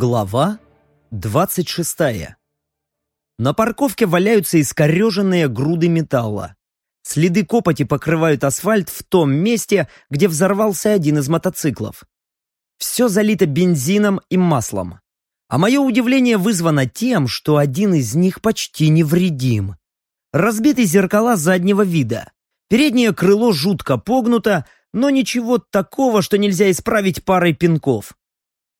Глава 26. На парковке валяются искореженные груды металла. Следы копоти покрывают асфальт в том месте, где взорвался один из мотоциклов. Все залито бензином и маслом. А мое удивление вызвано тем, что один из них почти невредим. Разбиты зеркала заднего вида. Переднее крыло жутко погнуто, но ничего такого, что нельзя исправить парой пинков.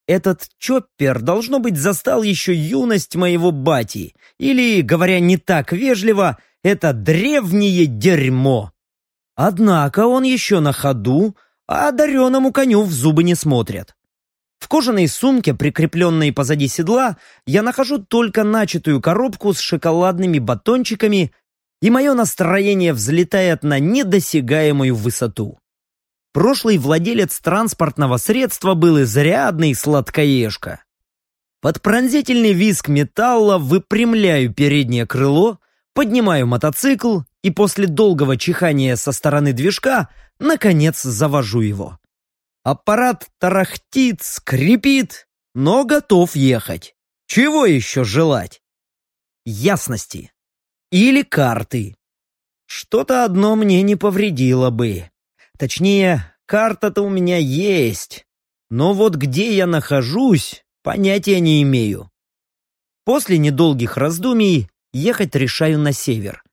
Этот чоппер, должно быть, застал еще юность моего бати. Или, говоря не так вежливо, это древнее дерьмо. Однако он еще на ходу, а одаренному коню в зубы не смотрят. В кожаной сумке, прикрепленной позади седла, я нахожу только начатую коробку с шоколадными батончиками, и мое настроение взлетает на недосягаемую высоту. Прошлый владелец транспортного средства был изрядный сладкоежка. Под пронзительный визг металла выпрямляю переднее крыло, поднимаю мотоцикл и после долгого чихания со стороны движка, наконец, завожу его. Аппарат тарахтит, скрипит, но готов ехать. Чего еще желать? Ясности. Или карты. Что-то одно мне не повредило бы. Точнее, карта-то у меня есть. Но вот где я нахожусь, понятия не имею. После недолгих раздумий ехать решаю на север.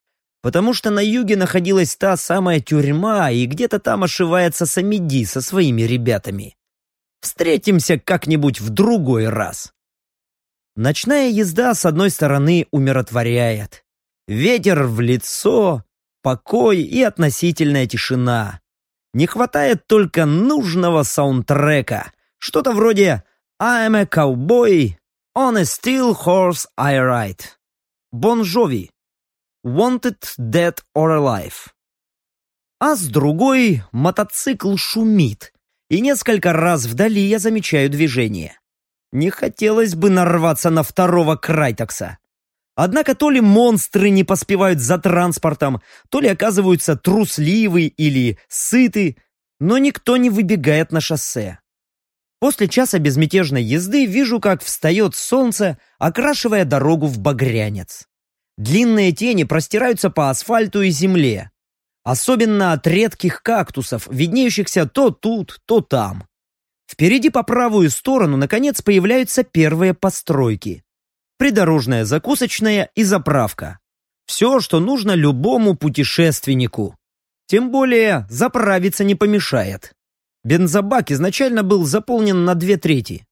Потому что на юге находилась та самая тюрьма, и где-то там ошивается Самиди со своими ребятами. Встретимся как-нибудь в другой раз. Ночная езда, с одной стороны, умиротворяет. Ветер в лицо, покой и относительная тишина. Не хватает только нужного саундтрека. Что-то вроде «I'm a cowboy, on a steel horse I ride». Бон Джови. Wanted Dead or Alive. А с другой мотоцикл шумит, и несколько раз вдали я замечаю движение. Не хотелось бы нарваться на второго Крайтокса. Однако то ли монстры не поспевают за транспортом, то ли оказываются трусливы или сыты, но никто не выбегает на шоссе. После часа безмятежной езды вижу, как встает солнце, окрашивая дорогу в багрянец. Длинные тени простираются по асфальту и земле. Особенно от редких кактусов, виднеющихся то тут, то там. Впереди по правую сторону, наконец, появляются первые постройки придорожная закусочная и заправка. Все, что нужно любому путешественнику. Тем более заправиться не помешает. Бензобак изначально был заполнен на две трети.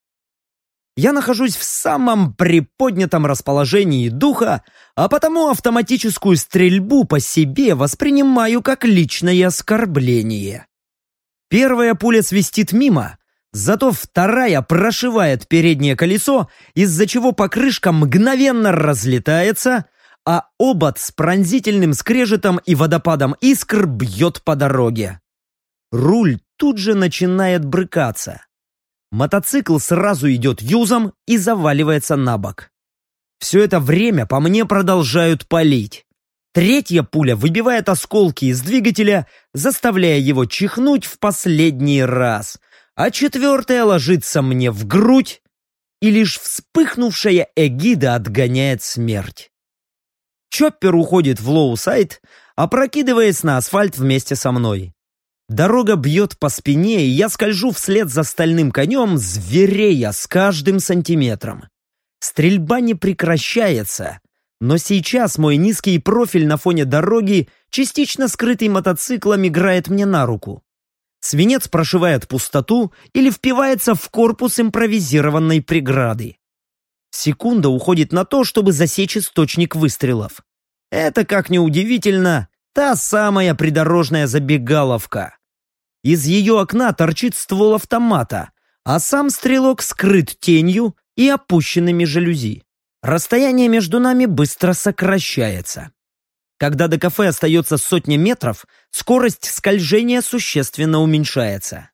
Я нахожусь в самом приподнятом расположении духа, а потому автоматическую стрельбу по себе воспринимаю как личное оскорбление. Первая пуля свистит мимо, Зато вторая прошивает переднее колесо, из-за чего покрышка мгновенно разлетается, а обод с пронзительным скрежетом и водопадом искр бьет по дороге. Руль тут же начинает брыкаться. Мотоцикл сразу идет юзом и заваливается на бок. Все это время по мне продолжают палить. Третья пуля выбивает осколки из двигателя, заставляя его чихнуть в последний раз – а четвертая ложится мне в грудь, и лишь вспыхнувшая эгида отгоняет смерть. Чоппер уходит в лоу-сайд, опрокидываясь на асфальт вместе со мной. Дорога бьет по спине, и я скольжу вслед за стальным конем, зверея с каждым сантиметром. Стрельба не прекращается, но сейчас мой низкий профиль на фоне дороги, частично скрытый мотоциклом, играет мне на руку. Свинец прошивает пустоту или впивается в корпус импровизированной преграды. Секунда уходит на то, чтобы засечь источник выстрелов. Это, как ни удивительно, та самая придорожная забегаловка. Из ее окна торчит ствол автомата, а сам стрелок скрыт тенью и опущенными жалюзи. Расстояние между нами быстро сокращается. Когда до кафе остается сотня метров, скорость скольжения существенно уменьшается.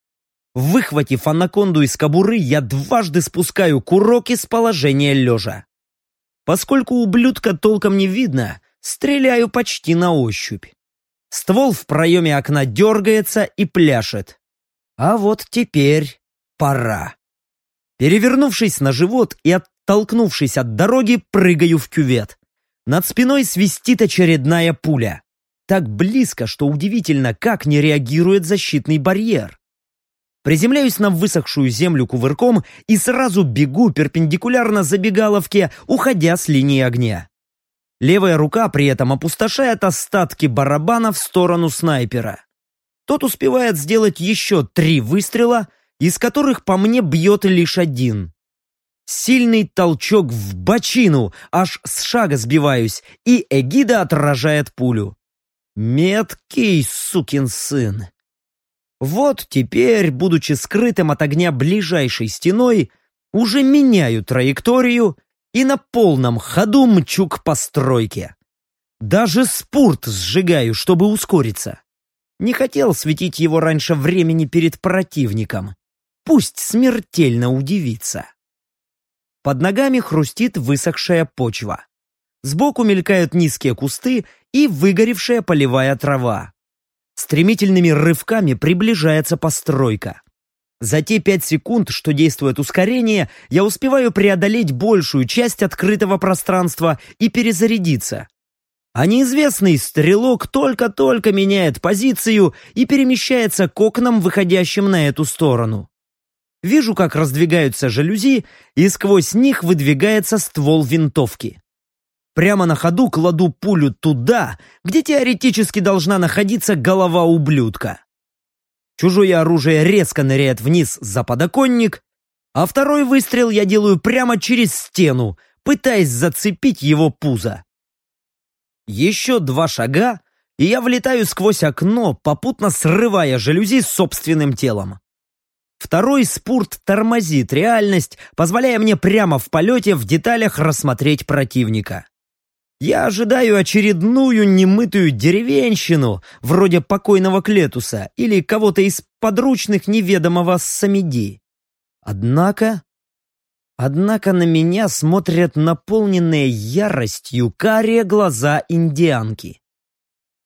Выхватив анаконду из кобуры, я дважды спускаю курок из положения лежа. Поскольку ублюдка толком не видно, стреляю почти на ощупь. Ствол в проеме окна дергается и пляшет. А вот теперь пора. Перевернувшись на живот и оттолкнувшись от дороги, прыгаю в кювет. Над спиной свистит очередная пуля. Так близко, что удивительно, как не реагирует защитный барьер. Приземляюсь на высохшую землю кувырком и сразу бегу перпендикулярно забегаловке, уходя с линии огня. Левая рука при этом опустошает остатки барабана в сторону снайпера. Тот успевает сделать еще три выстрела, из которых по мне бьет лишь один. Сильный толчок в бочину, аж с шага сбиваюсь, и эгида отражает пулю. Меткий сукин сын. Вот теперь, будучи скрытым от огня ближайшей стеной, уже меняю траекторию и на полном ходу мчу к постройке. Даже спорт сжигаю, чтобы ускориться. Не хотел светить его раньше времени перед противником. Пусть смертельно удивится. Под ногами хрустит высохшая почва. Сбоку мелькают низкие кусты и выгоревшая полевая трава. Стремительными рывками приближается постройка. За те пять секунд, что действует ускорение, я успеваю преодолеть большую часть открытого пространства и перезарядиться. А неизвестный стрелок только-только меняет позицию и перемещается к окнам, выходящим на эту сторону. Вижу, как раздвигаются жалюзи, и сквозь них выдвигается ствол винтовки. Прямо на ходу кладу пулю туда, где теоретически должна находиться голова ублюдка. Чужое оружие резко ныряет вниз за подоконник, а второй выстрел я делаю прямо через стену, пытаясь зацепить его пузо. Еще два шага, и я влетаю сквозь окно, попутно срывая жалюзи собственным телом. Второй спурт тормозит реальность, позволяя мне прямо в полете в деталях рассмотреть противника. Я ожидаю очередную немытую деревенщину, вроде покойного Клетуса или кого-то из подручных неведомого Самиди. Однако... Однако на меня смотрят наполненные яростью карие глаза индианки.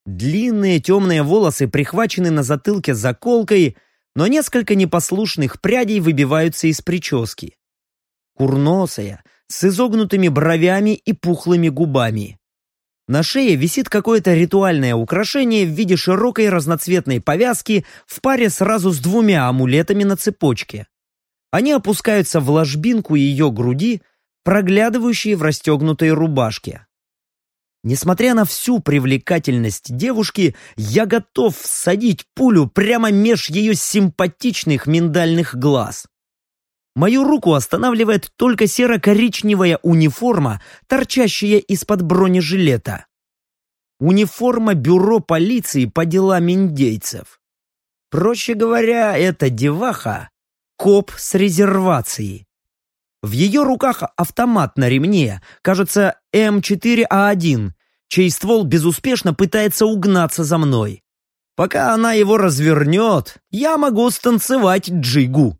Длинные темные волосы прихвачены на затылке заколкой, но несколько непослушных прядей выбиваются из прически. Курносая, с изогнутыми бровями и пухлыми губами. На шее висит какое-то ритуальное украшение в виде широкой разноцветной повязки в паре сразу с двумя амулетами на цепочке. Они опускаются в ложбинку ее груди, проглядывающие в расстегнутой рубашке. Несмотря на всю привлекательность девушки, я готов всадить пулю прямо меж ее симпатичных миндальных глаз. Мою руку останавливает только серо-коричневая униформа, торчащая из-под бронежилета. Униформа бюро полиции по делам индейцев. Проще говоря, это деваха — коп с резервацией. В ее руках автомат на ремне, кажется, М4А1, чей ствол безуспешно пытается угнаться за мной. Пока она его развернет, я могу станцевать джигу.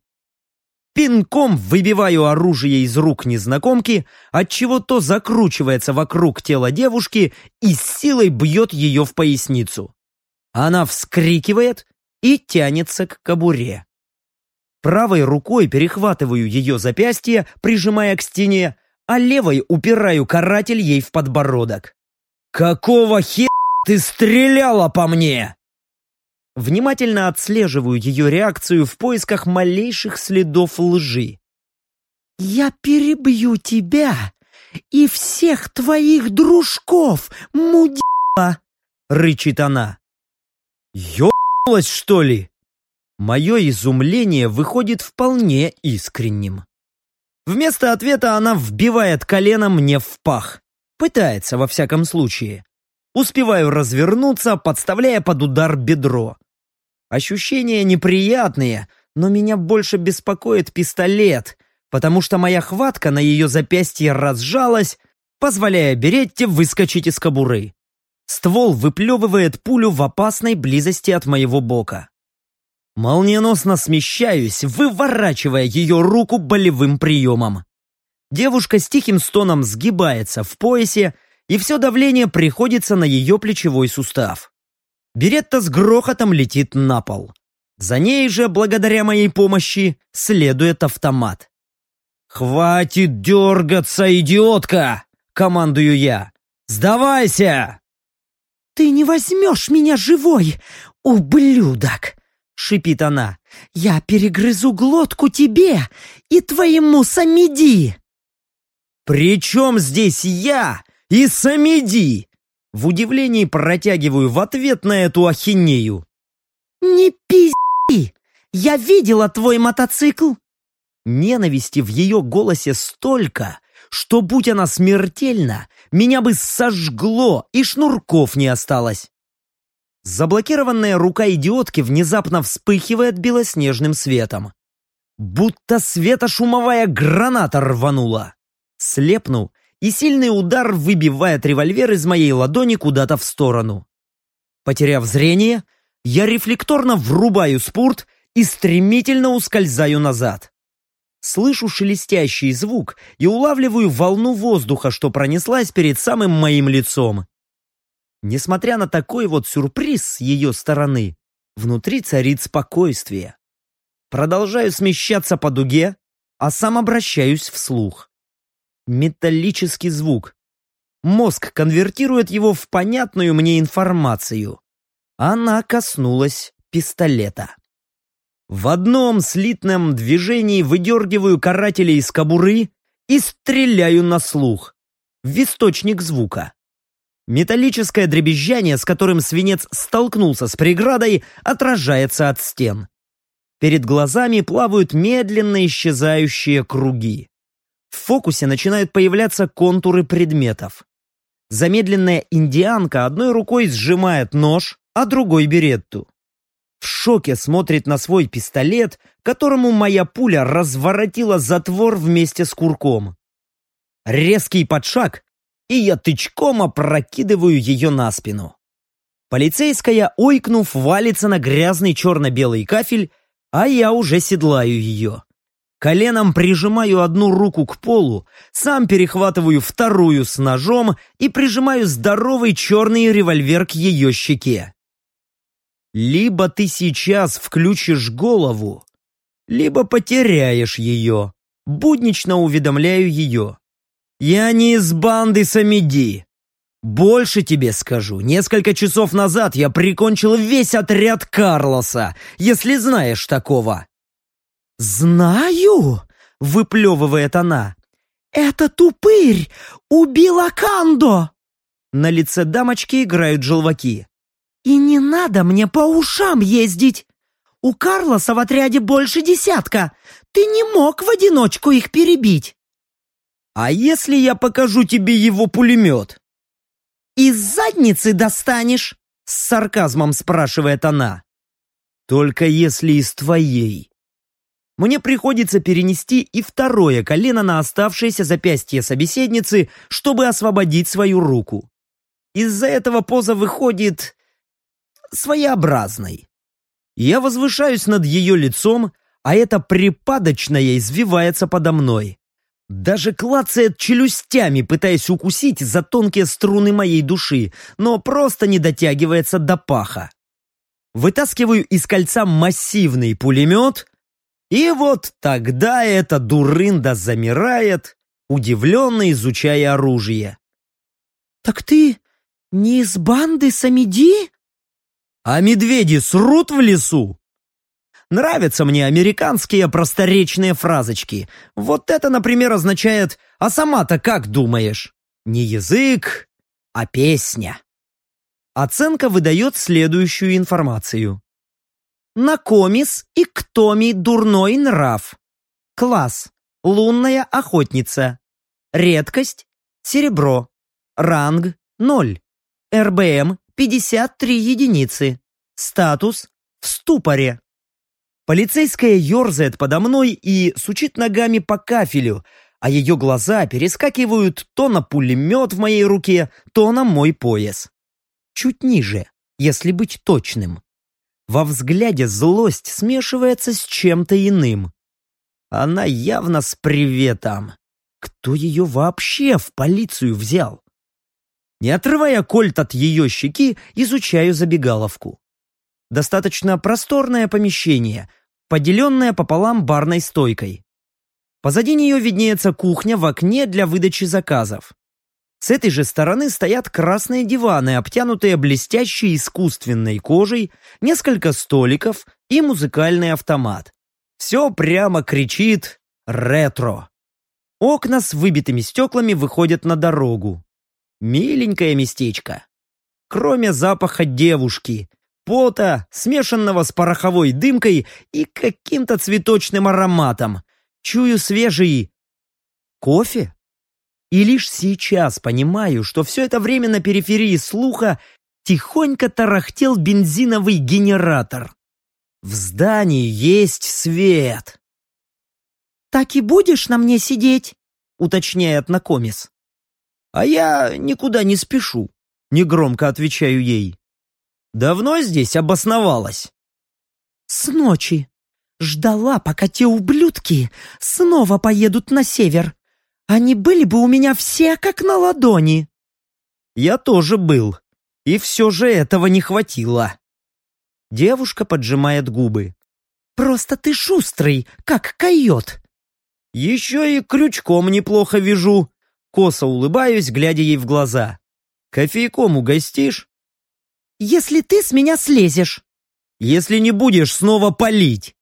Пинком выбиваю оружие из рук незнакомки, отчего то закручивается вокруг тела девушки и с силой бьет ее в поясницу. Она вскрикивает и тянется к кобуре. Правой рукой перехватываю ее запястье, прижимая к стене, а левой упираю каратель ей в подбородок. «Какого хера ты стреляла по мне?» Внимательно отслеживаю ее реакцию в поисках малейших следов лжи. «Я перебью тебя и всех твоих дружков, мудила!» — рычит она. «Ёбнулась, что ли?» Мое изумление выходит вполне искренним. Вместо ответа она вбивает колено мне в пах. Пытается, во всяком случае. Успеваю развернуться, подставляя под удар бедро. Ощущения неприятные, но меня больше беспокоит пистолет, потому что моя хватка на ее запястье разжалась, позволяя Беретте выскочить из кобуры. Ствол выплевывает пулю в опасной близости от моего бока. Молниеносно смещаюсь, выворачивая ее руку болевым приемом. Девушка с тихим стоном сгибается в поясе, и все давление приходится на ее плечевой сустав. Беретта с грохотом летит на пол. За ней же, благодаря моей помощи, следует автомат. «Хватит дергаться, идиотка!» — командую я. «Сдавайся!» «Ты не возьмешь меня живой, ублюдок!» — шипит она. «Я перегрызу глотку тебе и твоему Самиди!» «При чем здесь я и Самиди?» В удивлении протягиваю в ответ на эту ахинею. «Не пизди! Я видела твой мотоцикл!» Ненависти в ее голосе столько, что, будь она смертельна, меня бы сожгло и шнурков не осталось. Заблокированная рука идиотки внезапно вспыхивает белоснежным светом. Будто светошумовая граната рванула. Слепну, и сильный удар выбивает револьвер из моей ладони куда-то в сторону. Потеряв зрение, я рефлекторно врубаю спорт и стремительно ускользаю назад. Слышу шелестящий звук и улавливаю волну воздуха, что пронеслась перед самым моим лицом. Несмотря на такой вот сюрприз с ее стороны, внутри царит спокойствие. Продолжаю смещаться по дуге, а сам обращаюсь вслух. Металлический звук. Мозг конвертирует его в понятную мне информацию. Она коснулась пистолета. В одном слитном движении выдергиваю карателя из кобуры и стреляю на слух. В источник звука. Металлическое дребезжание, с которым свинец столкнулся с преградой, отражается от стен. Перед глазами плавают медленно исчезающие круги. В фокусе начинают появляться контуры предметов. Замедленная индианка одной рукой сжимает нож, а другой беретту в шоке смотрит на свой пистолет, которому моя пуля разворотила затвор вместе с курком. Резкий подшаг, и я тычком опрокидываю ее на спину. Полицейская, ойкнув, валится на грязный черно-белый кафель, а я уже седлаю ее. Коленом прижимаю одну руку к полу, сам перехватываю вторую с ножом и прижимаю здоровый черный револьвер к ее щеке. Либо ты сейчас включишь голову, либо потеряешь ее. Буднично уведомляю ее. Я не из банды Самиди. Больше тебе скажу, несколько часов назад я прикончил весь отряд Карлоса, если знаешь такого. «Знаю!» — выплевывает она. «Это тупырь! Убил Акандо!» На лице дамочки играют желваки. «И не надо мне по ушам ездить! У Карлоса в отряде больше десятка! Ты не мог в одиночку их перебить!» «А если я покажу тебе его пулемет?» «Из задницы достанешь?» — с сарказмом спрашивает она. «Только если из твоей». Мне приходится перенести и второе колено на оставшееся запястье собеседницы, чтобы освободить свою руку. Из-за этого поза выходит своеобразной. Я возвышаюсь над ее лицом, а это припадочное извивается подо мной. Даже клацает челюстями, пытаясь укусить за тонкие струны моей души, но просто не дотягивается до паха. Вытаскиваю из кольца массивный пулемет, и вот тогда эта дурында замирает, удивленно изучая оружие. «Так ты не из банды Самиди?» А медведи срут в лесу? Нравятся мне американские просторечные фразочки. Вот это, например, означает «А сама-то как думаешь?» Не язык, а песня. Оценка выдает следующую информацию. Накомис и Ктоми дурной нрав. Класс. Лунная охотница. Редкость. Серебро. Ранг. 0. РБМ 53 единицы. Статус в ступоре. Полицейская ерзает подо мной и сучит ногами по кафелю, а ее глаза перескакивают то на пулемет в моей руке, то на мой пояс. Чуть ниже, если быть точным. Во взгляде злость смешивается с чем-то иным. Она явно с приветом. Кто ее вообще в полицию взял? Не отрывая кольт от ее щеки, изучаю забегаловку. Достаточно просторное помещение, поделенное пополам барной стойкой. Позади нее виднеется кухня в окне для выдачи заказов. С этой же стороны стоят красные диваны, обтянутые блестящей искусственной кожей, несколько столиков и музыкальный автомат. Все прямо кричит «ретро». Окна с выбитыми стеклами выходят на дорогу. Миленькое местечко. Кроме запаха девушки, пота, смешанного с пороховой дымкой и каким-то цветочным ароматом, чую свежий кофе. И лишь сейчас понимаю, что все это время на периферии слуха тихонько тарахтел бензиновый генератор. В здании есть свет. «Так и будешь на мне сидеть?» — уточняет Накомис. «А я никуда не спешу», — негромко отвечаю ей. «Давно здесь обосновалась?» «С ночи. Ждала, пока те ублюдки снова поедут на север. Они были бы у меня все как на ладони». «Я тоже был, и все же этого не хватило». Девушка поджимает губы. «Просто ты шустрый, как койот». «Еще и крючком неплохо вяжу». Косо улыбаюсь, глядя ей в глаза. «Кофейком угостишь?» «Если ты с меня слезешь». «Если не будешь снова палить».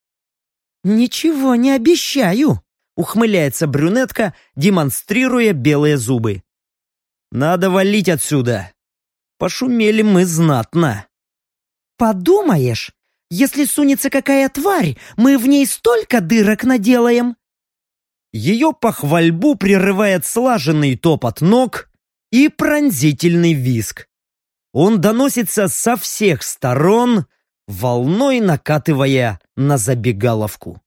«Ничего не обещаю», — ухмыляется брюнетка, демонстрируя белые зубы. «Надо валить отсюда. Пошумели мы знатно». «Подумаешь, если сунется какая тварь, мы в ней столько дырок наделаем!» Ее похвальбу прерывает слаженный топот ног и пронзительный виск. Он доносится со всех сторон, волной накатывая на забегаловку.